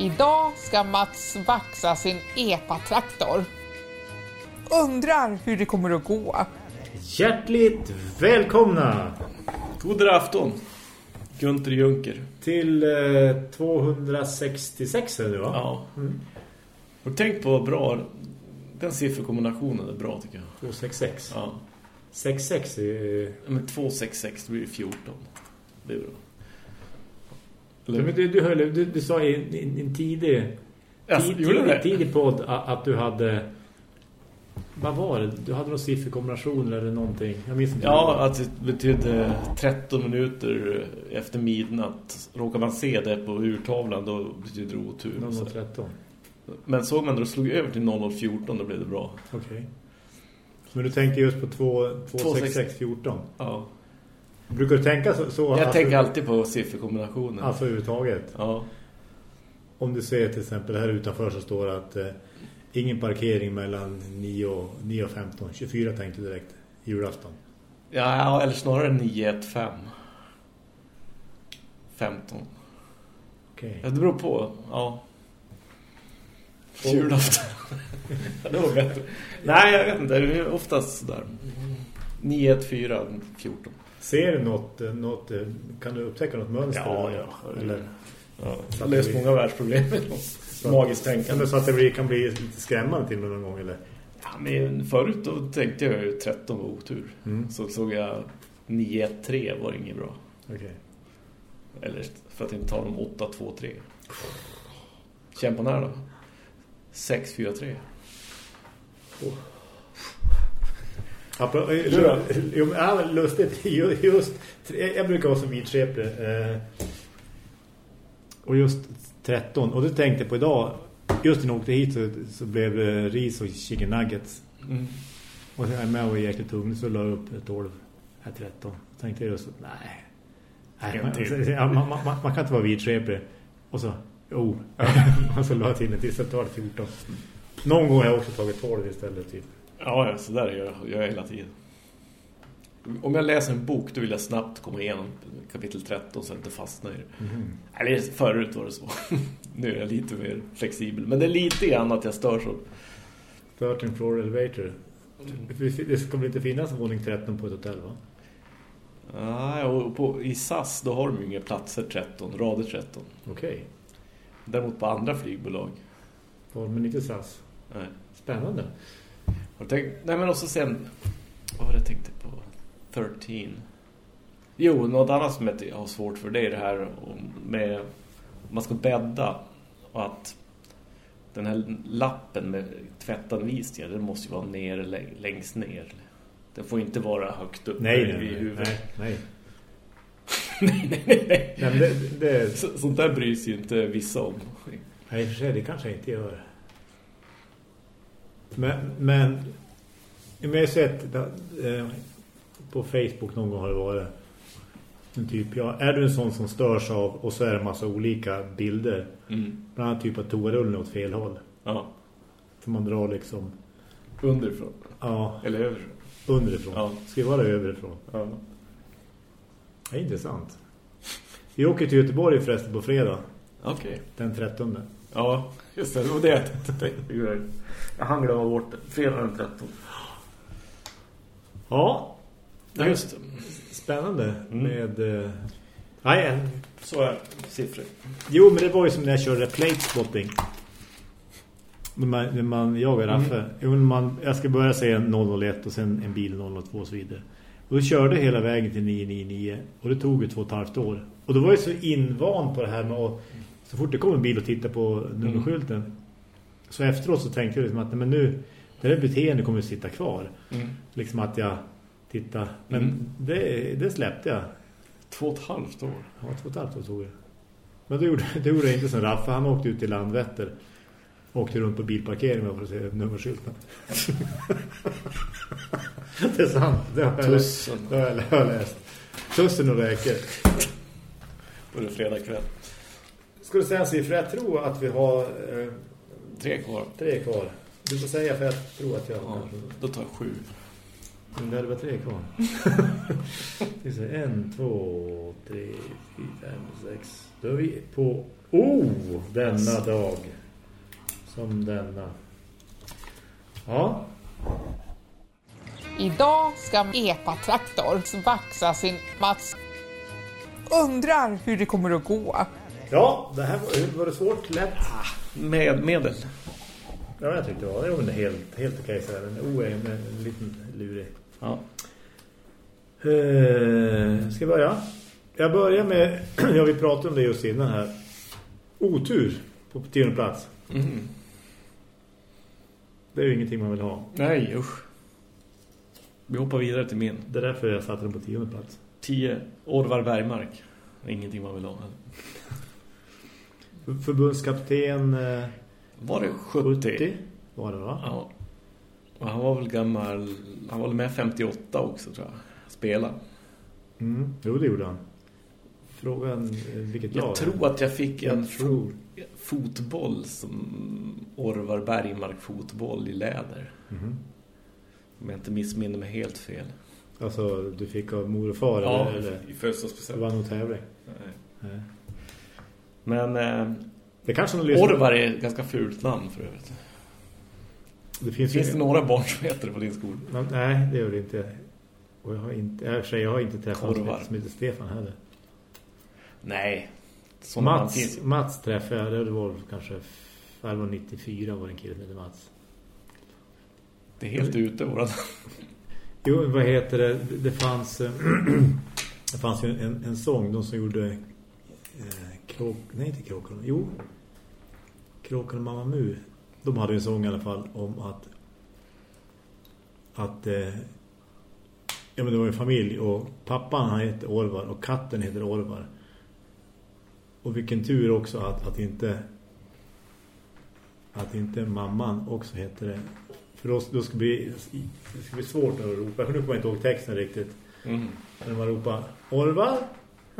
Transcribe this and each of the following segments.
Idag ska Mats vaxa sin EPA-traktor. Undrar hur det kommer att gå. Hjärtligt välkomna God afton, Gunter Junker. till eh, 266 är det nu va? Ja. Har du tänkt på vad bra... Den sifferkombinationen är bra tycker jag. 266. Ja. 66 är ju... Men 266, då blir det 14. Det är bra. Ja, men du, du, höll, du, du sa i en, tidig, tid, det? tidig, tidig podd att du hade... Vad var det? Du hade någon sifferkombination eller någonting. Jag minns inte. Ja, att det betydde 13 minuter efter midnatt. Råkar man se det på urtavlan, då betyder det otur. Så- 0013. Men såg man då slog över till 0014, då blev det bra. Okej. Men du tänker just på 2, 26614. Ja. Brukar du tänka så? så Jag tänker du, alltid på sifferkombinationen. Alltså överhuvudtaget. Ja. Om du ser till exempel här utanför så står det att eh, ingen parkering mellan 9 och, 9 och 15. 24 tänkte du direkt. Julafton. ja, eller snarare 915. 15. Okej. Ja, det beror på. Ja. Julafton. Ja, det var bättre. Nej, jag vet inte. Det är oftast där. 9, 1, 4, 14. Ser du något, något kan du upptäcka något mönster? Ja, eller? ja. Eller, Ja, Så att löst många världsproblem magiskt tänkande. så att det blir, kan bli lite skrämmande till någon gång eller? Ja, men förut då tänkte jag ju 13 var otur. Mm. Så såg jag 9, 1, 3 var inget bra. Okej. Eller för att inte ta dem 8, 2, 3. Känn på här då. 6, 4, 3. Apro- eh? Jo, ja, lustigt. Ju- Just, jag brukar vara som vidskeplig. Eh, och just 13. Och du tänkte på idag, just när jag åkte hit så, så blev det ris och chicken nuggets. Mm. Och så är jag med och var jäkligt tung så la jag upp 12, här 13. Så tänkte jag just, nej. nej man, man, man, man kan inte vara vidskeplig. Och så, jo. och så la jag till en till så tar det 14. Någon gång har jag också tagit 12 istället typ. Ja, så där gör jag, gör jag hela tiden. Om jag läser en bok då vill jag snabbt komma igenom kapitel 13 så jag inte fastnar i det. Eller förut var det så. nu är jag lite mer flexibel. Men det är lite grann att jag stör så. 13 floor elevator. Det ska väl inte finnas våning 13 på ett hotell va? Nej, och på, i SAS då har de ju inga platser 13, rader 13. Okej. Däremot på andra flygbolag. Okay. Men inte SAS. Nej. Spännande. Har du tänkt, nej men också sen, vad var det jag tänkte på? 13. Jo, något annat som jag har svårt för det är det här om- med man ska bädda och att den här lappen med tvättanvisningar, den måste ju vara nere lä- längst ner. Den får inte vara högt upp Nej, i nej, nej. huvudet. nej, nej. nej, nej, nej. nej. det, det, Så, sånt där bryr sig ju inte vissa om. nej, i för sig, det kanske jag inte gör. Men, men men jag har sett eh, på Facebook någon gång har det varit en typ, ja, är du en sån som störs av och så är det en massa olika bilder. Mm. Bland annat typ att toarullen åt fel håll. Ja, Så man drar liksom, underifrån. ja, Eller över. underifrån. Ja. Ska vara överifrån. Ja. Det är intressant. Vi åker till Göteborg förresten på fredag, Okej. den 13. Ja, just det. Det var det jag hann glömma bort. Fredag den 13. Ja, Ja, just spännande Mm. med... Eh, nej, Så är siffror. jo, men det var ju som när jag körde plate spotting. Man, när man jagar Raffe. Jo, när man, jag ska börja säga 001 och sen en bil 002 och så vidare. Och då körde hela vägen till 999 och det tog ju två och ett halvt år. Och då var jag så invan på det här med att så fort det kom en bil och tittade på nummerskylten så efteråt så tänkte jag liksom att nej, men nu det här beteendet kommer att sitta kvar. Mm. Liksom att jag tittar. Men Mm. det, det släppte jag. Två och ett halvt år. Ja, två och ett halvt år tog jag. Men det gjorde, det gjorde jag inte som Raffa. Han åkte ut till Landvetter. Åkte runt på bilparkeringen för att se nummerskylten. det är sant. Det har jag, Tussen. det har jag, läst. Tussen och räker. På fredag kväll. Ska du säga en siffra? Jag tror att vi har eh, Tre kvar. tre kvar. Du får säga för jag tror att jag har Ja, då tar jag sju. Men det bara tre kvar. det är så, en, två, tre, fyra, fem, sex. Då är vi på... Oh, denna dag. Som denna. Ja. Idag ska EPA-traktor vaxa sin Mats. Undrar hur det kommer att gå. Ja, det här var, var det svårt, lätt. Med medel. Ja, jag tyckte det var, det var helt, helt okej så här. Men O är en, en liten lurig. Ja. Uh, ska jag börja? Jag börjar med, jag vill prata om det just innan här. Otur på tionde plats. Mm. Det är ju ingenting man vill ha. Nej, usch. Vi hoppar vidare till min. Det är därför jag satte den på tionde plats. 10 Orvar Bergmark. Ingenting man vill ha. Förbundskapten eh, Var det 70? 70 var det va? Ja. Och han var väl gammal... Han var väl med 58 också tror jag. Spela. Mm. Jo, det gjorde han. Frågan eh, vilket Jag lag? tror att jag fick en Jag tror. fotboll som Orvar Bergmark fotboll i läder. Mhm. Om jag inte missminner mig helt fel. Alltså, du fick av mor och far Ja, eller, eller i det födelsedagspresent. var nog tävling. Nej. Nej. Men eh, Det kanske. Orvar är ett ganska fult namn för övrigt. Det finns, Finns det några barn som heter det på din skola? Men, nej, det gör det inte. Och jag har inte, jag, jag har inte träffat någon som heter Stefan heller. Nej. Mats. Mats träffade jag, det var kanske 94 var det en kille som hette Mats. Det är helt ute våran. Jo, vad heter det? Det- Det fanns, eh, det fanns ju en, en sång, de som gjorde eh, krok, nej inte Kråkan, jo och Mamma Mu. De hade en sång i alla fall om att att eh, ja men det var en familj och pappan han heter Orvar och katten heter Orvar. Och vilken tur också att, att inte att inte mamman också heter det. För då, då ska det bli, det ska bli svårt att ropa. Nu kommer jag inte ihåg texten riktigt. Mm. När man ropar Orvar?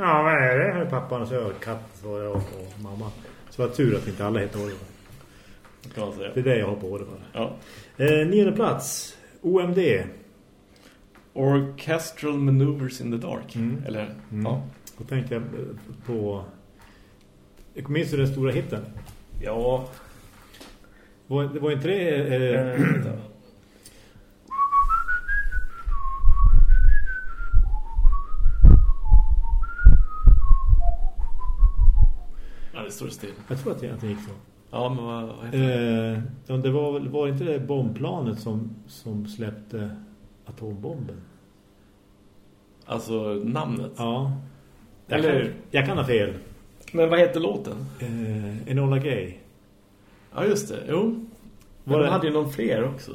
Ja, vad är det? Här är pappan och så är katt jag och, och mamma. Så var tur att inte alla heter säga. Det är det jag har på Orvar. Ja. Eh, nionde plats. OMD. Orchestral Maneuvers in the Dark. Mm. Eller, Mm. ja. Då tänkte jag på... Jag minns du den stora hitten? Ja. Var, det var inte det... Eh, Ja, det står still. jag tror att det, att det gick så. Ja, men vad, vad heter det? Eh, det var, var inte det bombplanet som, som släppte atombomben? Alltså namnet. Ja. Jag, Eller- kan, jag kan ha fel. Men vad heter låten? Eh, Enola Gay. Ja, just det. Jo. Men Var de det- hade ju någon fler också.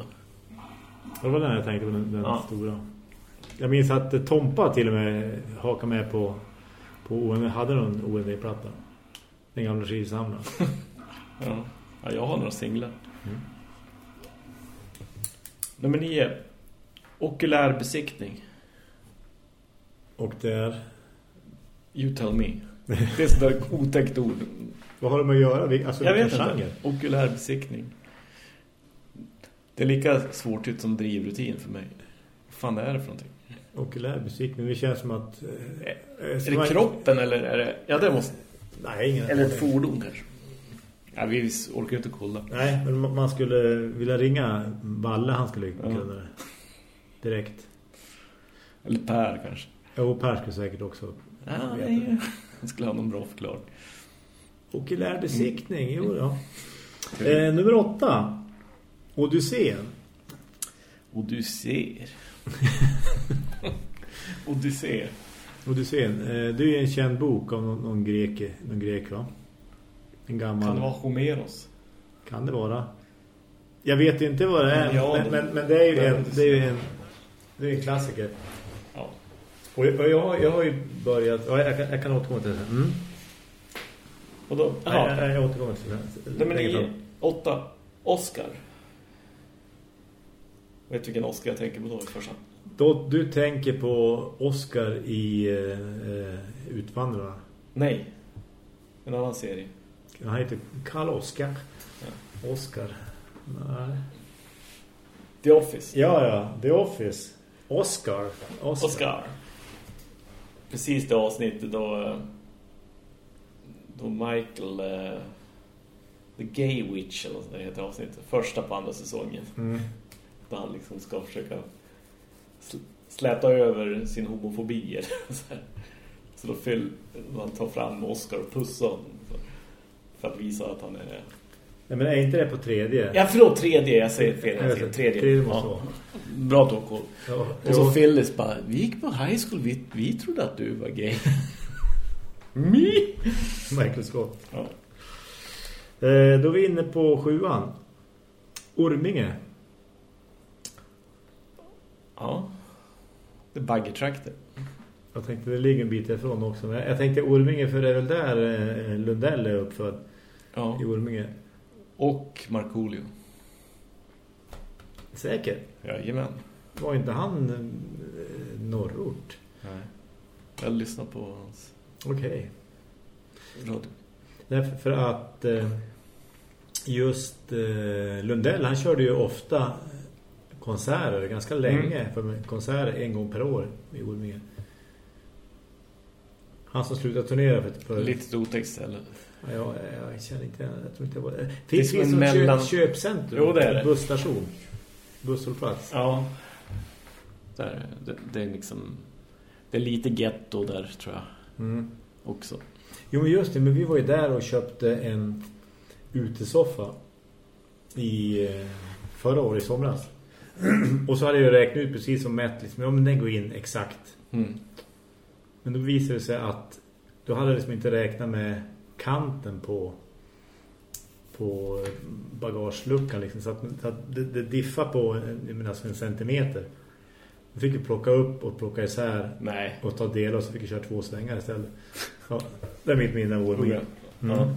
Det var den jag tänkte på, den, den Ja. stora. Jag minns att Tompa till och med hakade med på, på OMD, hade någon OMD-platta. Den gamla skivsamlaren. Ja. ja, jag har några singlar. Mm. Nummer nio. Okulär besiktning. Och där... You tell me. Det är sådär otäckt ord. Vad har de att göra? Alltså, Jag vet genre? inte. Okulär besiktning. Det är lika svårt ut som drivrutin för mig. Vad fan är det för någonting? Okulär besiktning. Det känns som att... Eh, Är det man- kroppen eller är det... Ja, det måste... Nej, ingen Eller ett fordon kanske. Ja, vi orkar ju inte kolla. Nej, men ma- man skulle vilja ringa Valle, han skulle Ja. kunna det. Direkt. Eller Per kanske. Jo, Per skulle säkert också Ja, nej. Han skulle ha någon bra förklaring. Okulär besiktning, jo ja. Eh, nummer åtta. Odysseen. Och du Odysseen. Eh, det är en känd bok av någon, någon, grek, någon grek va? En gammal... Kan det vara Homeros? Kan det vara? Jag vet inte vad det är, Ja, men, men- men, men det är ju en, det är ju en, det är en klassiker. Ja. Och jag, jag, jag har ju börjat... Ja, jag, kan, jag kan återkomma till det sen. Mm. Och då... Nej, Jaha. jag, jag återkommer till det. Nummer nio. Åtta. Oscar. Vet du vilken Oscar jag tänker på då i första? Då, du tänker på Oscar i eh, Utvandrarna. Nej. En annan serie. Han heter Karl Oskar. Oscar. Nej. The Office. Ja, ja. The Office. Oscar. Oscar. Oscar. Precis det avsnittet då, eh, då Michael... Uh, The Gay Witch, eller vad det heter avsnittet. Första på andra säsongen. Mm. Där han liksom ska försöka släta över sin homofobi. så, så då fyll, man tar fram Oscar och pussar honom för att visa att han är... Nej, men är inte det på tredje? Ja, förlåt, tredje. Jag säger fel. Jag säger tredje. tredje ja. Bra Cole. Ja, och så Phyllis bara, vi gick på high school, vi, vi trodde att du var gay. Me? Michael Scott. Ja. Eh, då är vi inne på sjuan. Orminge. Ja. Baggetrakter. Jag tänkte det ligger en bit ifrån också. Men jag tänkte Orminge för det är väl där eh, Lundell är uppfödd. Ja. I Orminge. Och Markoolio. Säker? Jajamän. Var inte han eh, norrort? Nej. Jag lyssnar på hans... Okej. Okay. Radio. Därför för att eh, just Lundell, han körde ju ofta konserter ganska länge. Mm. För konserter en gång per år i Orminge. Han som slutade turnera för... för... Lite otäckt eller? Ja, jag, jag känner inte... Jag tror inte jag var... Det finns det som mellan... köp, köpcentrum. Jo, det är det. Busstation. Busshållplats. Ja. Där, det, det, är liksom... Det är lite ghetto där, tror jag. Mm. Också. Jo, men just det. Men vi var ju där och köpte en utesoffa i eh, förra året i somras. och så hade jag räknat ut precis som mätt liksom, om den går in exakt. Mm. Men då visade det sig att då hade jag liksom inte räknat med kanten på på bagageluckan liksom, så att, så att det, det diffar på menar, alltså en centimeter. Då fick vi plocka upp och plocka isär Nej. och ta del och så fick vi köra två svängar istället. Ja, det är mitt minne av mm. ja.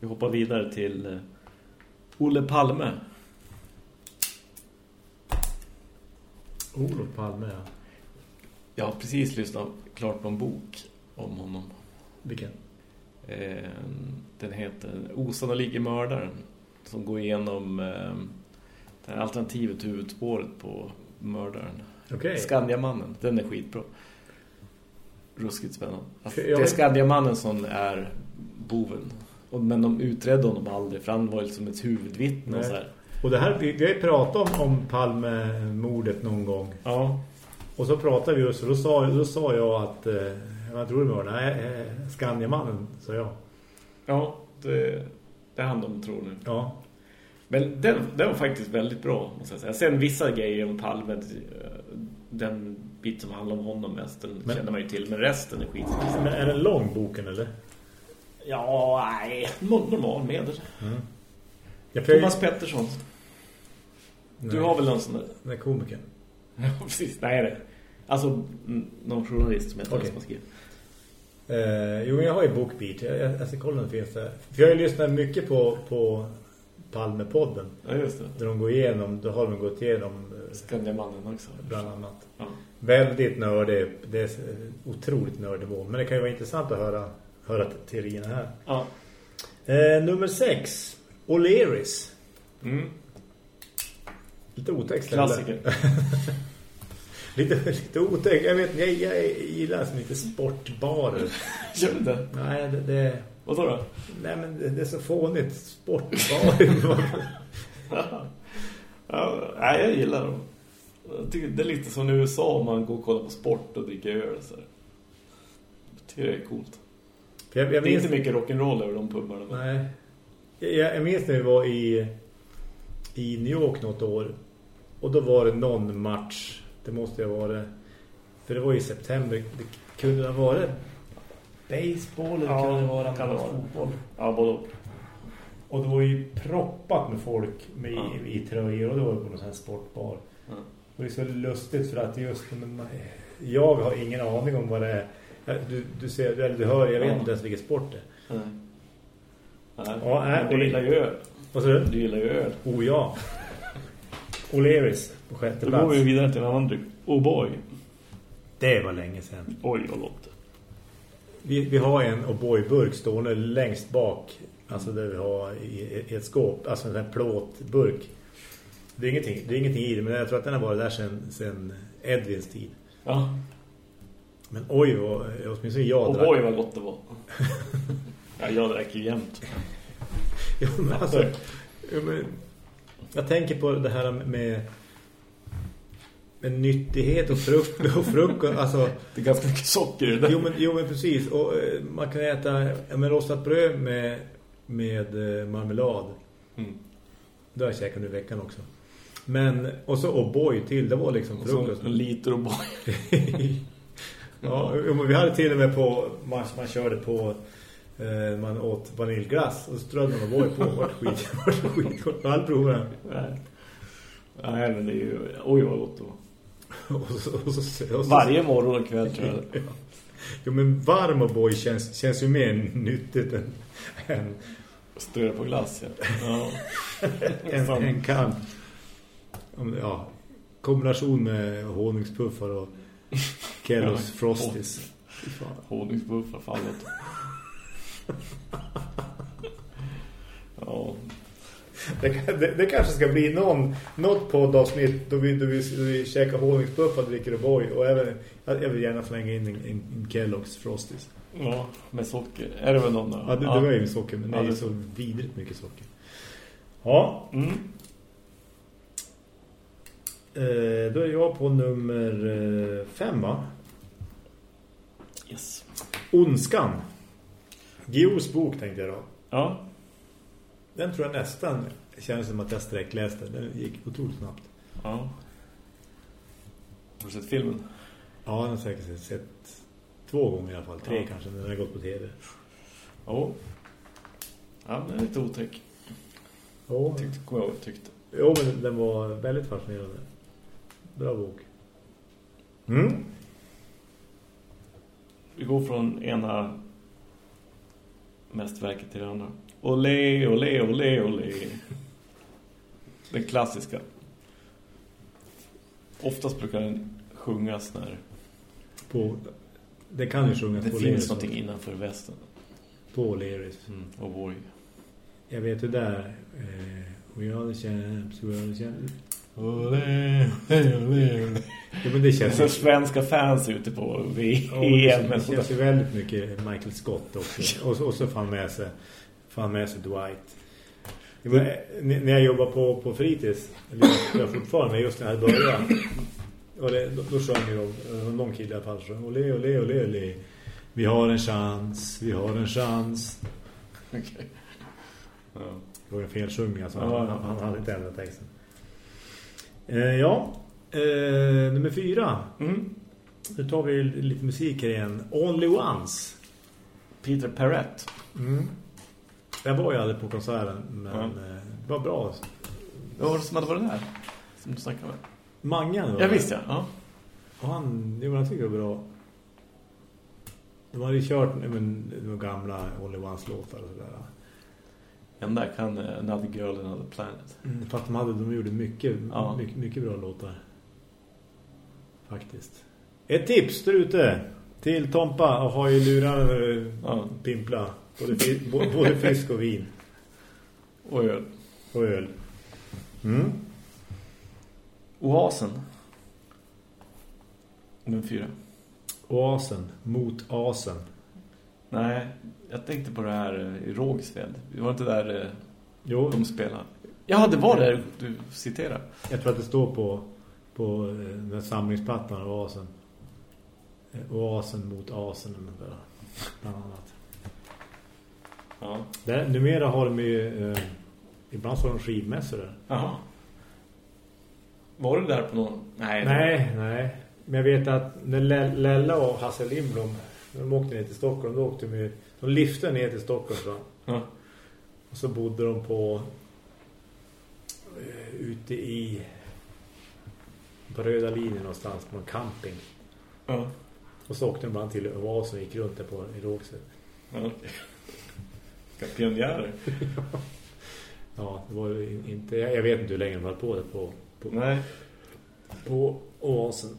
Vi hoppar vidare till uh, Olle Palme. Olof Palme, ja. Jag har precis lyssnat klart på en bok om honom. Vilken? Eh, den heter Osannolike mördaren. Som går igenom eh, det här alternativet huvudspåret på mördaren. Okay. Skandiamannen. Den är skitbra. Ruskigt spännande. Alltså, det är Skandiamannen som är boven. Men de utredde honom aldrig för han var ju som ett huvudvittne. Och, så här. Och det här, vi, vi har ju pratat om, om Palme-mordet någon gång. Ja. Och så pratade vi just och då sa, då sa jag att eh, jag tror det var nej, eh, Skandiamannen, sa jag. Ja, det, det är han de tror nu. Ja. Men den, den var faktiskt väldigt bra, måste jag säga. Sen vissa grejer om Palme, eh, den bit som handlar om honom mest, den men, känner man ju till. Men resten är skit. Men är den lång boken, eller? Ja, nej. Normal medel. Mm. Jag Thomas Pettersson. Nej. Du har väl någon sån där? Den komikern. Ja, precis. Nej, det. Alltså, någon journalist som heter okay. som skriver. Eh, jo, jag har ju Bookbeat. Jag, jag, jag ska kolla om det finns där. För jag har ju lyssnat mycket på, på Palmepodden. Ja, just det. Där de går igenom, då har de gått igenom... Eh, Skandiamannen också. Bland annat. Ja. Väldigt nördig. Det är otroligt nördig Men det kan ju vara intressant att höra, höra teorierna här. Ja. Eh, nummer sex. O'Learys. Mm. Lite otäckt. Klassiker. lite, lite otäckt. Jag vet, jag, jag gillar som lite sportbarer. Gör du det? Nej, det... det Vad då då? Nej, men det, det är så fånigt. Sportbarer. ja. ja, nej, jag gillar dem. Jag tycker det är lite som i USA om man går och kollar på sport och dricker öl. Så jag tycker det är coolt. Jag, jag det är inte mycket rock'n'roll över de pubbarna. Nej. Jag, jag minns när vi var i, i New York något år. Och då var det någon match. Det måste ha varit... För det var i september. Det kunde ha varit baseball eller ja, kunde det vara kan fotboll. Ja, både och det var ju proppat med folk med ja. i, i tröjor och det var på någon sån här sportbar. Ja. Och det är så lustigt för att just jag har ingen aning om vad det är. Du, du ser, eller du hör, jag vet ja. inte ens vilket sport det är. Nej. Nej. Ja, nej, du gillar ju öl. Vad säger du? Du gillar ju öl. Oh ja. O'Learys på sjätte plats. Då går vi vidare till en annan dryck. Oh boy. Det var länge sedan. Oj, vad långt. Vi, vi har en oh boy-burk stående längst bak. Alltså där vi har i, i ett skåp. Alltså en sån här plåtburk. Det är, ingenting, det är ingenting i det, men jag tror att den har varit där sedan, sedan Edvins tid. Ja. Men oj, vad, åtminstone jag Och drack. oj vad gott det var. ja, jag drack ju jämt. Jo, men alltså, jo, men, jag tänker på det här med med nyttighet och frukt och frukt alltså Det är ganska mycket socker i det där. jo men jo men precis och eh, man kan äta men rostat bröd med med eh, marmelad. Mm. Det har jag käkat nu i veckan också. Men och så O'boy till det var liksom frukost. en liter och boy. ja, jo, men vi hade till och med på man, man körde på man åt vaniljglass och strödde man O'boy på vart skit vart skit. Aldrig provat den. Nej. Nej, men det är ju... Oj vad gott var. Och så, och så, och så, Varje morgon och kväll tror jag. Jo men varm O'boy känns, känns ju mer nyttigt än, än, Strö på glass, ja. ja. Fan. än kan. Ja, kombination med honungspuffar och Kellogg's Frosties. Fy fan. Ja. Det, det, det kanske ska bli någon, något poddavsnitt då vi, då vi, då vi käkar honungspuffar, dricker O'boy och även, jag vill gärna slänga in en, en, en Kellogg's Frosties. ja, med socker. Är det väl någon? Ja, det, det var ju socker, men det är ju så vidrigt mycket socker. Ja, Mm. eh, då är jag på nummer eh, fem va? Yes. Ondskan. Geos bok tänkte jag då. Ja. Den tror jag nästan känns som att jag sträckläste. Den gick otroligt snabbt. Ja. Har du sett filmen? Ja, den har säkert sett två gånger i alla fall. Tre Ja. kanske, den har gått på tv. Ja. Ja, den är lite otäck. Jo, Tyckte, kommer jag tyckte. jo, men den var väldigt fascinerande. Bra bok. Mm. Vi går från ena mästerverket till det andra. Olé, olé, olé, olé. Den klassiska. Oftast brukar den sjungas när På, det kan ju sjungas det på finns Leris någonting innanför västen. På Leris. Mm. Och boy. Jag vet ju där. Eh, we are the champs, we are the champs. Olé, olé, olé. Ja, men det känns så svenska fans ute på Ja, VM. det, känns, det känns ju väldigt mycket Michael Scott också. Och, så- och så fan med sig, fan med sig Dwight. Ja, men, eh, när jag jobbar på, på fritids, eller jag jag fortfarande, just när jag började, och det, då, då sjöng de, eh, någon kille i alla fall, sjöng, olé, olé, olé, olé. Vi har en chans, vi har en chans. Okej. Ja. Det var en felsjungning, alltså. Ja, han, ja, han, ja. han hade inte ändrat texten. Eh, ja, eh, nummer fyra. Mm. Nu tar vi lite musik här igen. Only Once. Peter Perrett. Mm. Jag var ju aldrig på konserten, men Ja. eh, det var bra. Vad var det som hade varit där? Som du snackade med? Mangan var Ja, visst ja. ja. Och han, jo, han tycker det var bra. De hade ju kört men, de gamla Only Once-låtar och sådär. Den där kan Another Girl Another Planet. Mm. För att de, hade, de gjorde mycket, Ja. mycket, mycket bra låtar. Faktiskt. Ett tips där ute till Tompa och ha i lurar eh, Ja. pimpla. Både, fi, både fisk och vin. Och öl. Och öl. Mm. Oasen. Nummer fyra. Oasen mot asen. Nej, jag tänkte på det här eh, i Rågsved. Det var inte där eh, Jo, de spelade. Ja, det var det du citerar. jag tror att det står på, på eh, den här samlingsplattan av Oasen. Eh, Oasen mot asen där, bland annat. Ja. Där, numera har de ju eh, ibland så har de skivmässor där. Jaha. Var du där på någon? Nej. Nej, nej. Men jag vet att när Le- Lella och Hasse Lindblom när de åkte ner till Stockholm, då åkte de ju, de lyfte ner till Stockholm tror jag. Ja. Och så bodde de på eh, ute i på röda linjen någonstans på en camping. Ja. Och så åkte de ibland till Oasen och gick runt där på i Rågsved. ja. pionjärer. Ja, det var inte, jag jag vet inte hur länge de höll på det på, på, Nej. på Oasen.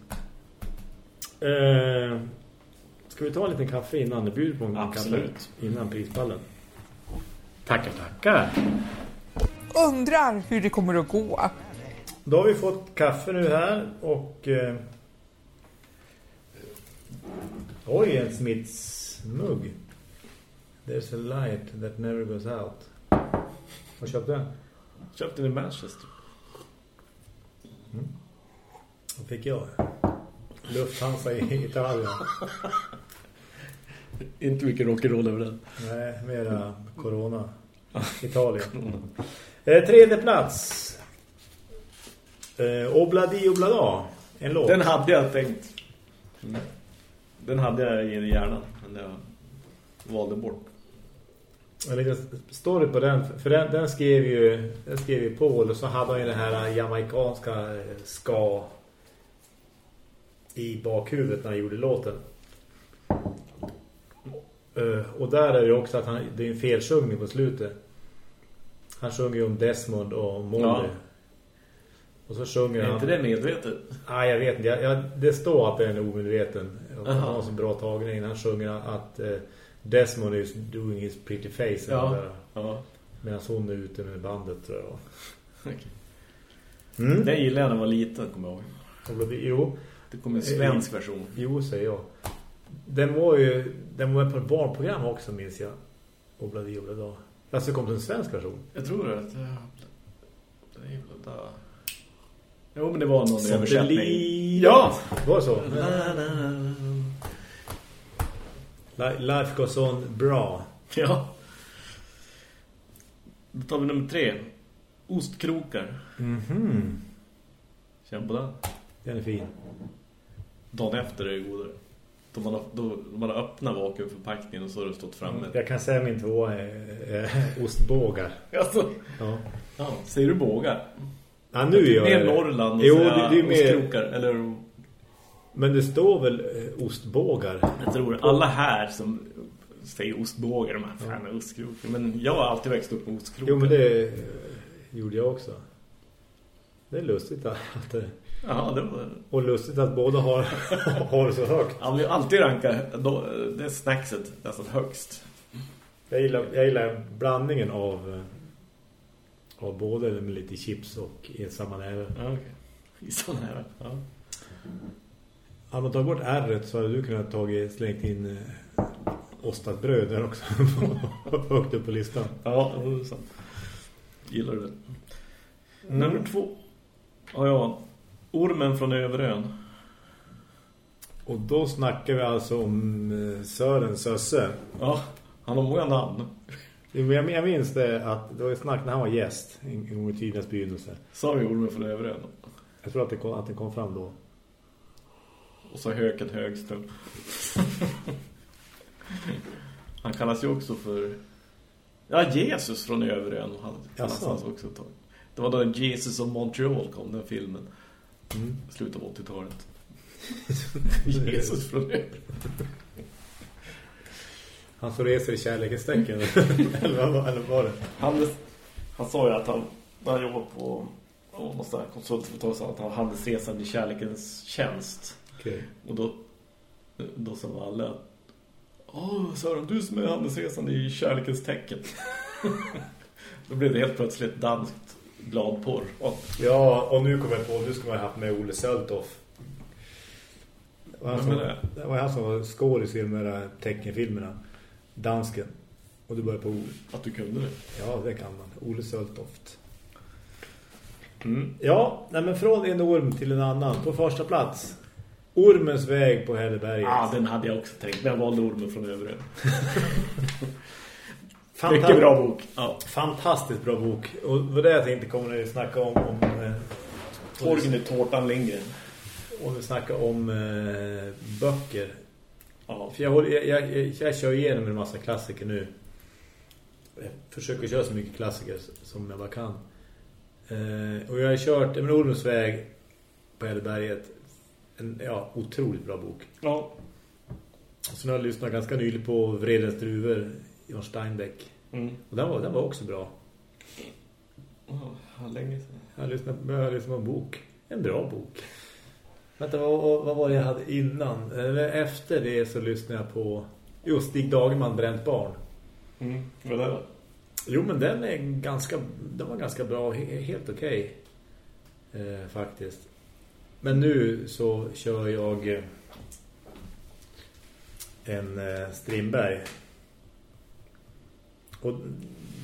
Eh, ska vi ta en liten kaffe innan det bjuder på en Absolut. kaffe innan prispallen? Tackar, tackar. Undrar hur det kommer att gå. Då har vi fått kaffe nu här och eh, Oj, en Smiths-mugg. There's a light that never goes out. Vad köpte den? Köpte den i Manchester. Vad fick jag? Lufthansa i Italien. Inte mycket rock'n'roll över den. Nej, mera corona. Italien. Eh, tredje plats. Eh, Obladi Oblada. En låt. Den hade jag tänkt. Den hade jag i hjärnan. Men jag valde bort. En liten story på den. För den, den skrev ju den skrev ju Paul och så hade han ju den här jamaikanska eh, ska i bakhuvudet när han gjorde låten. Eh, och där är det också att han, det är en felsjungning på slutet. Han sjunger ju om Desmond och Molly. Ja. Och så sjunger Är han... inte det medvetet? Nej, jag vet inte. Jag, jag, det står att det är en omedveten. Han har så bra tagning. Han sjunger att eh, Desmond is doing his pretty face. Ja. Ja. medan hon är ute med bandet, tror jag. Okej. Mm. Den gillade jag när jag var liten, kommer jag ihåg. Jo, Det kom en svensk version. jo, säger jag. Den var ju den var på ett barnprogram också, minns jag. Obladi Oblada. Alltså det kom till en svensk version. Jag tror det. Det är där. Jo, men det var någon Som översättning. det. Ja! Var det så? Na, na, na. Li- Life goes on bra. Ja. Då tar vi nummer tre. Ostkrokar. Mhm. Känn på den. Den är fin. Dagen efter är det godare. Då man har, då, man har öppnat vakuumförpackningen och så har det stått framme. Jag kan säga min tvåa är, ostbågar. Alltså, Ja. ja, säger du bågar? Ja, nu gör jag det. Norrland och Jo, säga det, det är mer... ostkrokar. Eller Men det står väl eh, ostbågar? jag tror alla här som säger ostbågar, de här fan är ostkrokar. Men jag har alltid växt upp med ostkrokar. Jo, men det eh, gjorde jag också. Det är lustigt att... det- Ja, det var... Och lustigt att båda har, har så högt. Han vill alltid ranka då, det snackset nästan högst. Jag gillar, jag gillar blandningen av, eh, av både med lite chips och i samma näve. Ja, okej. I sån här. Ja. Hade man tagit bort ärret så hade du kunnat tagit, slängt in eh, ostat bröd där också. högt upp på listan. Ja, det är sant. Gillar du det? Nummer två. Ja, ja. Ormen från Överön. Och då snackar vi alltså om eh, Sören Sösse. Ja, han har många namn. Jag minns det att det var snack när han var gäst en gång i tidens begynnelse. Sa vi Ormen från Överön. Jag tror att det kom, att det kom fram då. Och så Höken Högström. han kallas ju också för... Ja, Jesus från Överön. Han kallas också ett tag. Det var då Jesus of Montreal kom, den filmen. Mm. Slutet av 80-talet. Jesus från. Han som reser i kärlekens tecken. eller, vad, eller var det? Han, han sa ju att han, när han jobbade på någon konsultföretag sa att han hade resan i kärlekens tjänst. Okej. Och då, då sa Valle att Åh, Sören, du som är handelsresande i kärlekens tecken. då blev det helt plötsligt danskt gladporr. Och, Ja, och nu kommer jag på, nu ska man ha haft med Ole Söltoff. Det var han som, det? det var han som var skådis i de här teckenfilmerna. Dansken. Och du börjar på Ole. att du kunde det. Ja, det kan man. Ole Söltoft. Mm. Ja, nej men från en orm till en annan. På första plats. Ormens väg på Helleberget. Ja, den hade jag också tänkt. Men jag valde ormen från Överön. Fanta- Mycket bra bok. Ja. Fantastiskt bra bok. Och det var det jag tänkte kommer att snacka om. om eh, Torgny Tårtan Lindgren. om vi snackar om eh, böcker. Ja. För jag, håller, jag, jag, jag, jag kör igenom en massa klassiker nu. Jag försöker köra så mycket klassiker som jag bara kan. Eh, och jag har kört en Ormens väg på Helleberget. En ja, otroligt bra bok. Ja. Så nu har jag lyssnat ganska nyligen på Vredens druvor, Jan Steinbeck. Mm. Och den var, den var också bra. Oh, länge sedan. Jag har lyssnat, jag har lyssnat på en bok. En bra bok. Vänta, vad, vad var det jag hade innan? Eller efter det så lyssnade jag på just Stig Dagerman, Bränt barn. Mm. Vad är det då? Jo, men den är ganska den var ganska bra, he, helt okej. Eh, faktiskt. Men nu så kör jag eh, än eh, Strindberg. Och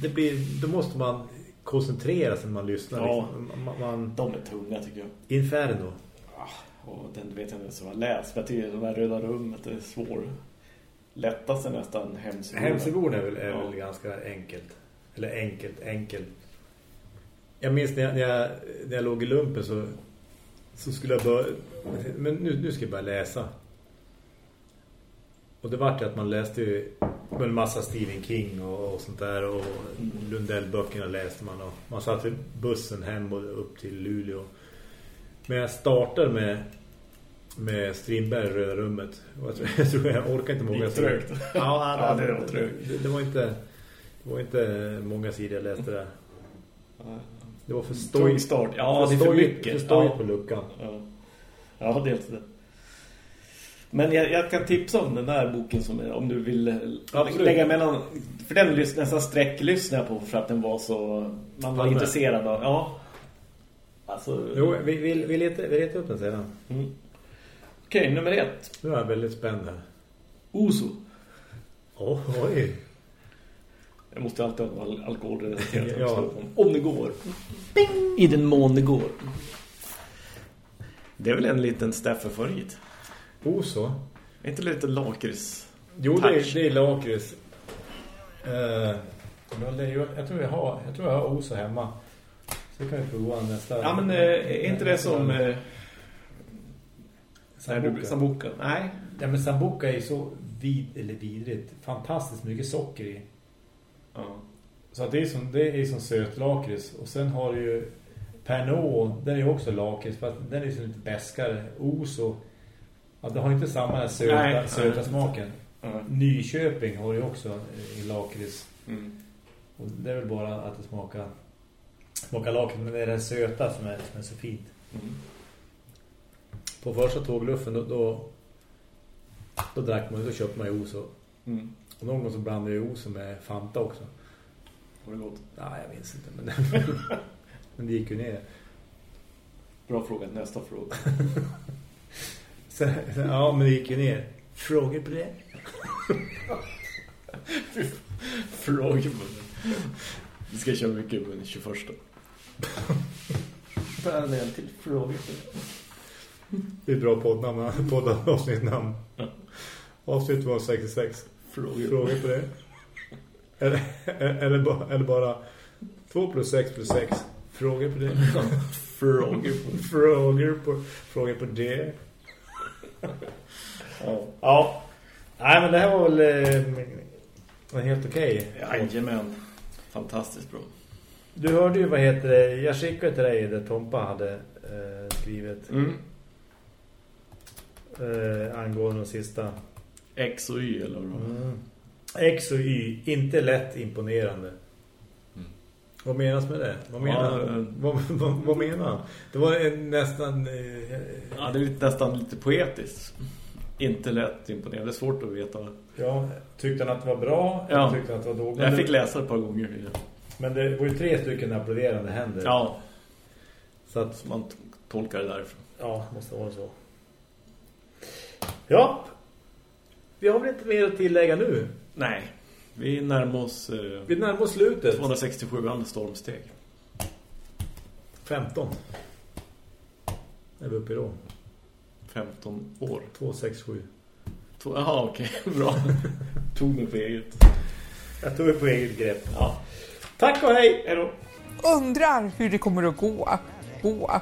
det blir, då måste man koncentrera sig när man lyssnar. Ja. Liksom. Man, man, De är tunga tycker jag. Inferno. Och den vet jag inte så jag läst. Jag tycker de här röda rummet är svår. Lättast är nästan hemsgården. Hemsögården är väl, är Ja. väl ganska enkelt. Eller enkelt, enkelt. Jag minns när jag, när jag, när jag låg i lumpen så, så skulle jag börja... Men nu, nu ska jag bara läsa. Och det var ju att man läste ju en massa Stephen King och, och sånt där. Och Lundell-böckerna läste man. Och man satt i bussen hem och upp till Luleå. Men jag startade med med Strindberg i Röda rummet. Och jag tror- jag tror jag orkar inte många Det gick trögt. Ja, Ja, det, det var trögt. det, det var inte det var inte många sidor jag läste där. Det var för Tung stojigt. start. Ja, det är för mycket. För stojigt Ja. på luckan. Ja, ja dels det. Men jag, jag kan tipsa om den där boken som är, om du vill eh, Absolut. lägga mellan för den lys, nästan sträcklyssnade jag på för att den var så man var Palme. intresserad av. Ja. Alltså Jo, vi, vi, vi, letar, vi letar upp den sedan. mm. Okej, nummer ett. Nu är jag väldigt spänd här. Oso. Oh, oj. Jag måste alltid ha al alkoholrelaterat Ja. om, det går. I den mån det går. Det är väl en liten Steffe-favorit. Oso. Är inte lite lakrits? Jo, det är, det är lakrits. Uh, jag tror jag har jag tror jag har Oso hemma. Så kan vi prova nästa. Ja, men eh, är inte det som... Eh, Sambuca. Sambuca? Nej. Ja, men Sambuca är ju så vid, eller vidrigt. Fantastiskt mycket socker i. Ja. Så att det är som, det är som sötlakrits. Och sen har du ju Pernod, den är ju också lakrits. För att den är ju så lite bäskare. Oso, ja, det har inte samma söta, Nej, söta nej. smaken. Ja. Nyköping har ju också eh, i lakrits. Mm. Och det är väl bara att det smakar smakar lakrits. Men det är det söta som är, som är så fint. Mm. På första tågluffen då, då, då drack man, då köpte man ju Oso. Mm. Och någon gång så blandade jag Oso med Fanta också. Var det gott? Nej, jag minns inte. Men, men det gick ju ner. Bra fråga. Nästa fråga. Sen, sen, ja, men det gick ju ner. Frågor på det? Fråga på den. Vi ska köra mycket på den 21. Bara en till fråga på den. Det är bra poddnamn. Poddavsnittnamn. Ja. Avsnitt var 66. Frågor. Frågor på det? Eller, eller, bara, eller bara 2 plus 6 plus 6. Frågor på det? Frågor på Frågor på, frågor på det? Ja. Ja. Nej, men det här var väl eh, helt okej. Jajamän. Fantastiskt bra. Du hörde ju vad heter det. Jag skickade till dig det Tompa hade eh, skrivit Mm. eh, angående de sista. X och Y eller vad? Mm. X och Y, inte lätt imponerande. Vad menas med det? Vad menar, Ja, eh, vad, vad, vad menar han? Det var nästan... Eh, Ja, det är lite, nästan lite poetiskt. Inte lätt imponerande. Det är svårt att veta. ja, tyckte han att det var bra? Ja. Tyckte han att det var dåligt? Jag fick det- läsa ett par gånger. Men det var ju tre stycken applåderande händer. Ja, Så att, man tolkar det därifrån. ja, måste vara så. Ja. Vi har väl inte mer att tillägga nu. Nej, vi närmar oss eh, Vi närmar oss slutet. 267 andra stormsteg. 15. Är vi uppe i då? 15 år. 2, 6, 7. Två- Jaha, okej. Bra. Tog mig på eget. Jag tog det på eget grepp. Ja. Tack och hej! Hej då. Undrar hur det kommer att. Gå, Okay.